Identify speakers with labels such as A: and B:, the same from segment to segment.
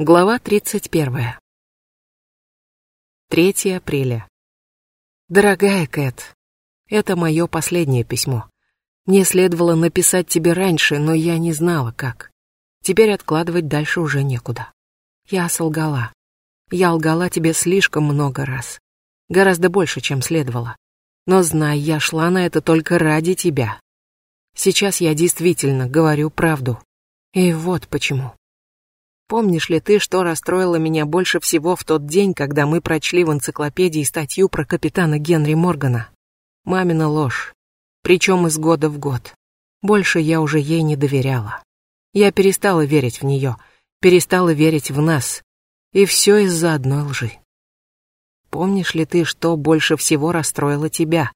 A: Глава 31. 3 апреля. Дорогая Кэт, это мое последнее письмо. Мне следовало написать тебе раньше, но я не знала, как. Теперь откладывать дальше уже некуда. Я солгала. Я лгала тебе слишком много раз. Гораздо больше, чем следовало. Но знай, я шла на это только ради тебя. Сейчас я действительно говорю правду. И вот почему. Помнишь ли ты, что расстроило меня больше всего в тот день, когда мы прочли в энциклопедии статью про капитана Генри Моргана? Мамина ложь. Причем из года в год. Больше я уже ей не доверяла. Я перестала верить в нее, перестала верить в нас. И все из-за одной лжи. Помнишь ли ты, что больше всего расстроило тебя?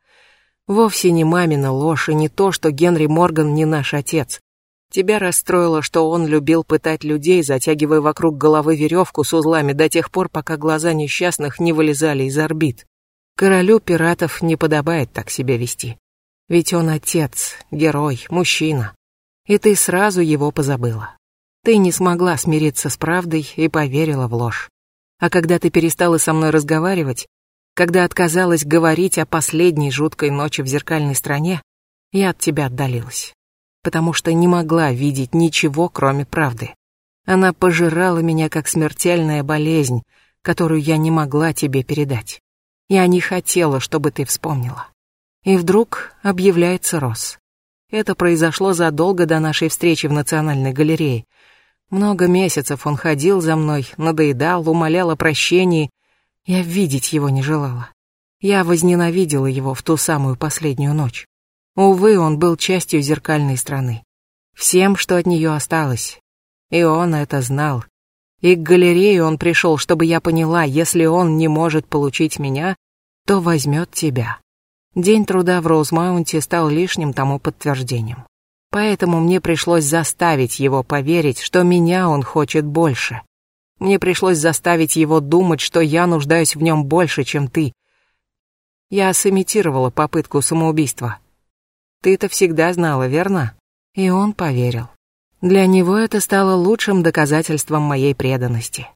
A: Вовсе не мамина ложь и не то, что Генри Морган не наш отец. Тебя расстроило, что он любил пытать людей, затягивая вокруг головы веревку с узлами до тех пор, пока глаза несчастных не вылезали из орбит. Королю пиратов не подобает так себя вести. Ведь он отец, герой, мужчина. И ты сразу его позабыла. Ты не смогла смириться с правдой и поверила в ложь. А когда ты перестала со мной разговаривать, когда отказалась говорить о последней жуткой ночи в зеркальной стране, я от тебя отдалилась потому что не могла видеть ничего, кроме правды. Она пожирала меня как смертельная болезнь, которую я не могла тебе передать. Я не хотела, чтобы ты вспомнила. И вдруг объявляется Росс. Это произошло задолго до нашей встречи в Национальной галерее. Много месяцев он ходил за мной, надоедал, умолял о прощении. Я видеть его не желала. Я возненавидела его в ту самую последнюю ночь. Увы, он был частью зеркальной страны. Всем, что от нее осталось. И он это знал. И к галерее он пришел, чтобы я поняла, если он не может получить меня, то возьмет тебя. День труда в Роузмаунте стал лишним тому подтверждением. Поэтому мне пришлось заставить его поверить, что меня он хочет больше. Мне пришлось заставить его думать, что я нуждаюсь в нем больше, чем ты. Я сымитировала попытку самоубийства. Ты это всегда знала, верно? И он поверил. Для него это стало лучшим доказательством моей преданности.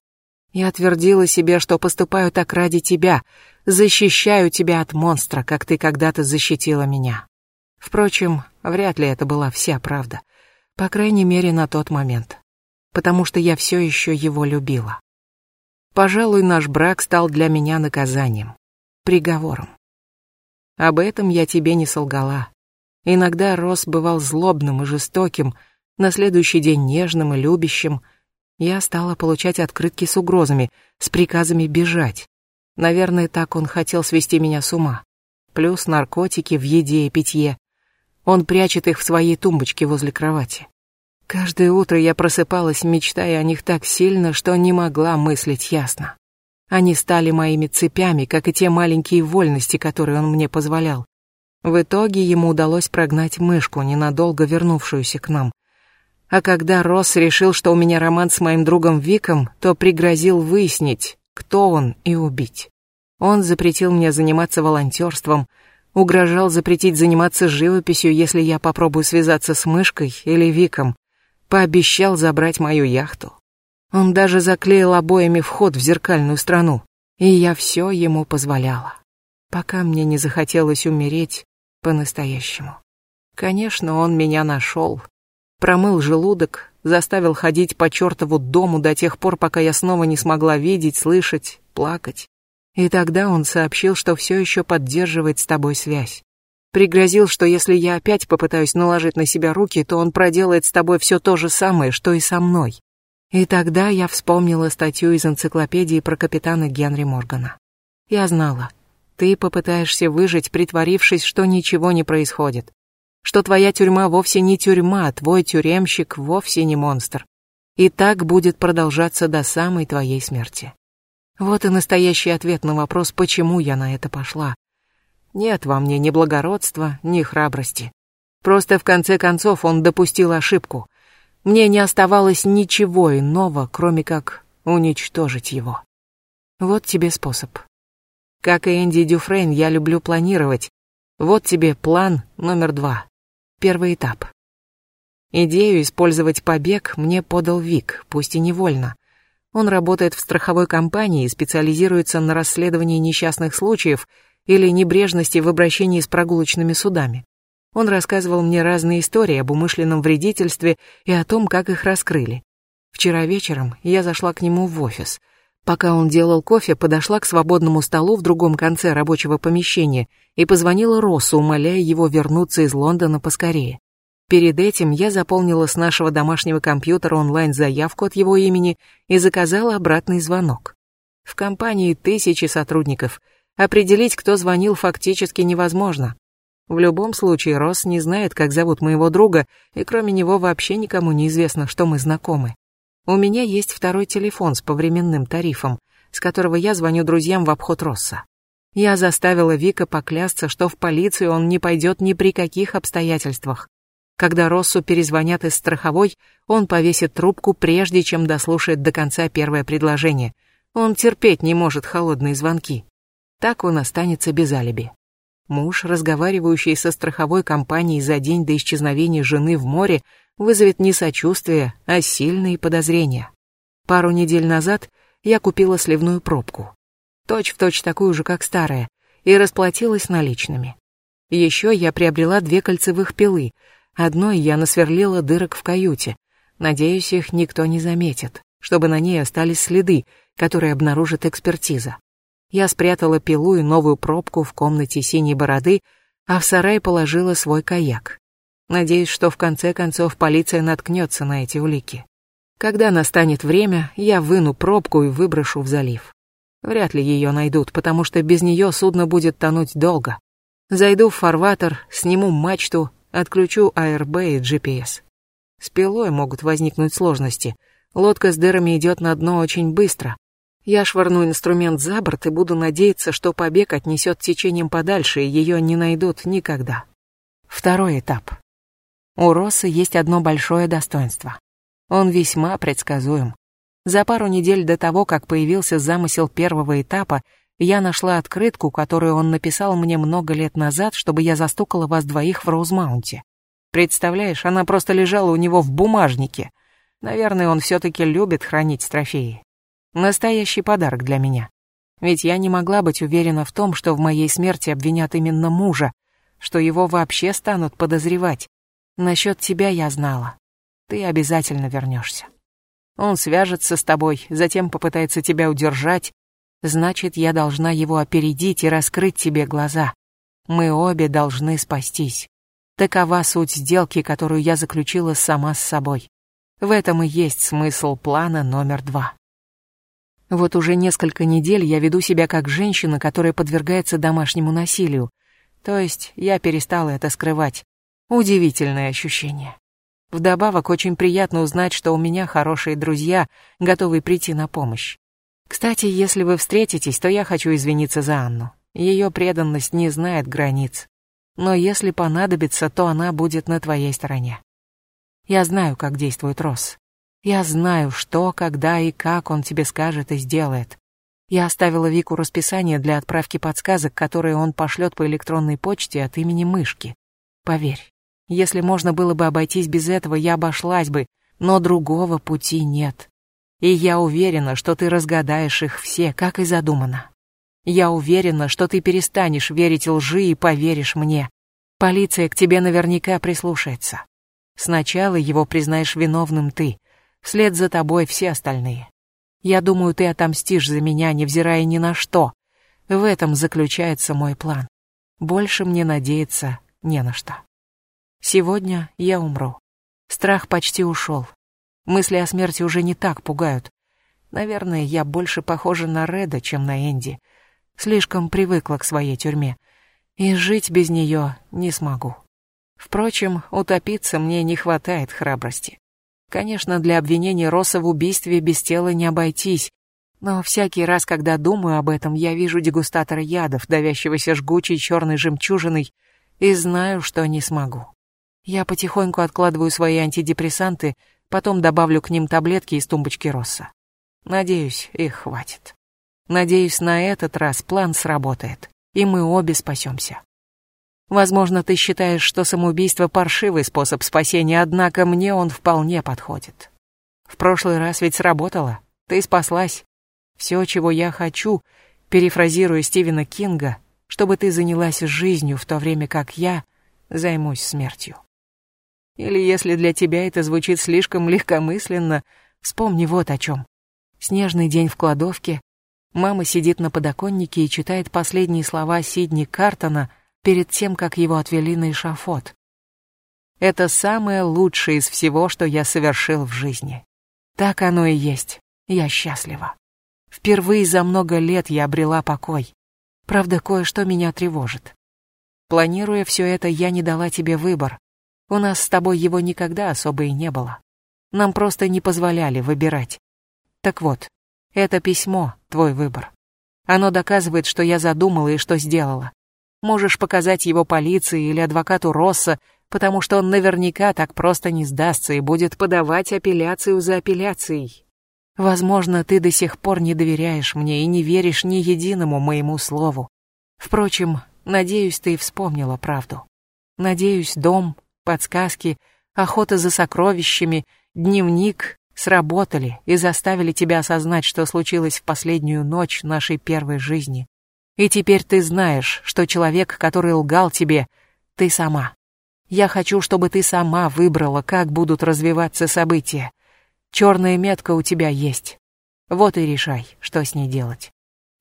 A: Я твердила себе, что поступаю так ради тебя, защищаю тебя от монстра, как ты когда-то защитила меня. Впрочем, вряд ли это была вся правда. По крайней мере, на тот момент. Потому что я все еще его любила. Пожалуй, наш брак стал для меня наказанием, приговором. Об этом я тебе не солгала. Иногда Рос бывал злобным и жестоким, на следующий день нежным и любящим. Я стала получать открытки с угрозами, с приказами бежать. Наверное, так он хотел свести меня с ума. Плюс наркотики в еде и питье. Он прячет их в своей тумбочке возле кровати. Каждое утро я просыпалась, мечтая о них так сильно, что не могла мыслить ясно. Они стали моими цепями, как и те маленькие вольности, которые он мне позволял. В итоге ему удалось прогнать мышку, ненадолго вернувшуюся к нам. А когда Росс решил, что у меня роман с моим другом Виком, то пригрозил выяснить, кто он, и убить. Он запретил мне заниматься волонтерством, угрожал запретить заниматься живописью, если я попробую связаться с мышкой или Виком, пообещал забрать мою яхту. Он даже заклеил обоями вход в зеркальную страну, и я все ему позволяла. Пока мне не захотелось умереть, по-настоящему. Конечно, он меня нашел. Промыл желудок, заставил ходить по чертову дому до тех пор, пока я снова не смогла видеть, слышать, плакать. И тогда он сообщил, что все еще поддерживает с тобой связь. Пригрозил, что если я опять попытаюсь наложить на себя руки, то он проделает с тобой все то же самое, что и со мной. И тогда я вспомнила статью из энциклопедии про капитана Генри Моргана. Я знала, ты попытаешься выжить, притворившись, что ничего не происходит. Что твоя тюрьма вовсе не тюрьма, а твой тюремщик вовсе не монстр. И так будет продолжаться до самой твоей смерти. Вот и настоящий ответ на вопрос, почему я на это пошла. Нет во мне ни благородства, ни храбрости. Просто в конце концов он допустил ошибку. Мне не оставалось ничего иного, кроме как уничтожить его. Вот тебе способ. Как и Энди Дюфрейн, я люблю планировать. Вот тебе план номер два. Первый этап. Идею использовать побег мне подал Вик, пусть и невольно. Он работает в страховой компании и специализируется на расследовании несчастных случаев или небрежности в обращении с прогулочными судами. Он рассказывал мне разные истории об умышленном вредительстве и о том, как их раскрыли. Вчера вечером я зашла к нему в офис. Пока он делал кофе, подошла к свободному столу в другом конце рабочего помещения и позвонила Россу, умоляя его вернуться из Лондона поскорее. Перед этим я заполнила с нашего домашнего компьютера онлайн-заявку от его имени и заказала обратный звонок. В компании тысячи сотрудников. Определить, кто звонил, фактически невозможно. В любом случае, Росс не знает, как зовут моего друга, и кроме него вообще никому не известно, что мы знакомы. У меня есть второй телефон с повременным тарифом, с которого я звоню друзьям в обход Росса. Я заставила Вика поклясться, что в полицию он не пойдет ни при каких обстоятельствах. Когда Россу перезвонят из страховой, он повесит трубку, прежде чем дослушает до конца первое предложение. Он терпеть не может холодные звонки. Так он останется без алиби. Муж, разговаривающий со страховой компанией за день до исчезновения жены в море, вызовет не сочувствие, а сильные подозрения. Пару недель назад я купила сливную пробку. Точь в точь такую же, как старая, и расплатилась наличными. Еще я приобрела две кольцевых пилы. Одной я насверлила дырок в каюте. Надеюсь, их никто не заметит, чтобы на ней остались следы, которые обнаружит экспертиза. Я спрятала пилу и новую пробку в комнате синей бороды, а в сарай положила свой каяк. Надеюсь, что в конце концов полиция наткнется на эти улики. Когда настанет время, я выну пробку и выброшу в залив. Вряд ли ее найдут, потому что без нее судно будет тонуть долго. Зайду в фарватер, сниму мачту, отключу АРБ и GPS. С пилой могут возникнуть сложности. Лодка с дырами идет на дно очень быстро, я швырну инструмент за борт и буду надеяться, что побег отнесет течением подальше, и ее не найдут никогда. Второй этап. У Росса есть одно большое достоинство. Он весьма предсказуем. За пару недель до того, как появился замысел первого этапа, я нашла открытку, которую он написал мне много лет назад, чтобы я застукала вас двоих в Роузмаунте. Представляешь, она просто лежала у него в бумажнике. Наверное, он все-таки любит хранить трофеи. Настоящий подарок для меня. Ведь я не могла быть уверена в том, что в моей смерти обвинят именно мужа, что его вообще станут подозревать. Насчет тебя я знала. Ты обязательно вернешься. Он свяжется с тобой, затем попытается тебя удержать. Значит, я должна его опередить и раскрыть тебе глаза. Мы обе должны спастись. Такова суть сделки, которую я заключила сама с собой. В этом и есть смысл плана номер два. Вот уже несколько недель я веду себя как женщина, которая подвергается домашнему насилию. То есть я перестала это скрывать. Удивительное ощущение. Вдобавок очень приятно узнать, что у меня хорошие друзья, готовые прийти на помощь. Кстати, если вы встретитесь, то я хочу извиниться за Анну. Ее преданность не знает границ. Но если понадобится, то она будет на твоей стороне. Я знаю, как действует Росс. Я знаю, что, когда и как он тебе скажет и сделает. Я оставила Вику расписание для отправки подсказок, которые он пошлет по электронной почте от имени Мышки. Поверь, если можно было бы обойтись без этого, я обошлась бы, но другого пути нет. И я уверена, что ты разгадаешь их все, как и задумано. Я уверена, что ты перестанешь верить лжи и поверишь мне. Полиция к тебе наверняка прислушается. Сначала его признаешь виновным ты, Вслед за тобой все остальные. Я думаю, ты отомстишь за меня, невзирая ни на что. В этом заключается мой план. Больше мне надеяться не на что. Сегодня я умру. Страх почти ушел. Мысли о смерти уже не так пугают. Наверное, я больше похожа на Реда, чем на Энди. Слишком привыкла к своей тюрьме. И жить без нее не смогу. Впрочем, утопиться мне не хватает храбрости. Конечно, для обвинения Росса в убийстве без тела не обойтись, но всякий раз, когда думаю об этом, я вижу дегустатора ядов, давящегося жгучей черной жемчужиной, и знаю, что не смогу. Я потихоньку откладываю свои антидепрессанты, потом добавлю к ним таблетки из тумбочки Росса. Надеюсь, их хватит. Надеюсь, на этот раз план сработает, и мы обе спасемся. Возможно, ты считаешь, что самоубийство паршивый способ спасения, однако мне он вполне подходит. В прошлый раз ведь сработало. Ты спаслась. Все, чего я хочу, перефразируя Стивена Кинга, чтобы ты занялась жизнью, в то время как я займусь смертью. Или если для тебя это звучит слишком легкомысленно, вспомни вот о чем. Снежный день в кладовке. Мама сидит на подоконнике и читает последние слова Сидни Картона перед тем, как его отвели на эшафот. Это самое лучшее из всего, что я совершил в жизни. Так оно и есть. Я счастлива. Впервые за много лет я обрела покой. Правда, кое-что меня тревожит. Планируя все это, я не дала тебе выбор. У нас с тобой его никогда особо и не было. Нам просто не позволяли выбирать. Так вот, это письмо — твой выбор. Оно доказывает, что я задумала и что сделала. Можешь показать его полиции или адвокату Росса, потому что он наверняка так просто не сдастся и будет подавать апелляцию за апелляцией. Возможно, ты до сих пор не доверяешь мне и не веришь ни единому моему слову. Впрочем, надеюсь, ты вспомнила правду. Надеюсь, дом, подсказки, охота за сокровищами, дневник сработали и заставили тебя осознать, что случилось в последнюю ночь нашей первой жизни. И теперь ты знаешь, что человек, который лгал тебе, ты сама. Я хочу, чтобы ты сама выбрала, как будут развиваться события. Черная метка у тебя есть. Вот и решай, что с ней делать.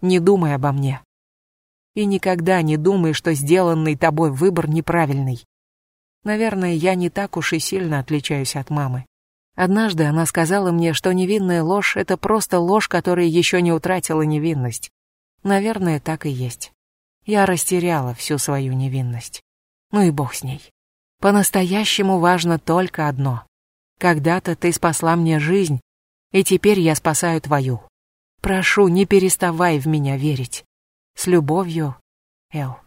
A: Не думай обо мне. И никогда не думай, что сделанный тобой выбор неправильный. Наверное, я не так уж и сильно отличаюсь от мамы. Однажды она сказала мне, что невинная ложь — это просто ложь, которая еще не утратила невинность. Наверное, так и есть. Я растеряла всю свою невинность. Ну и бог с ней. По-настоящему важно только одно. Когда-то ты спасла мне жизнь, и теперь я спасаю твою. Прошу, не переставай в меня верить. С любовью, Эл.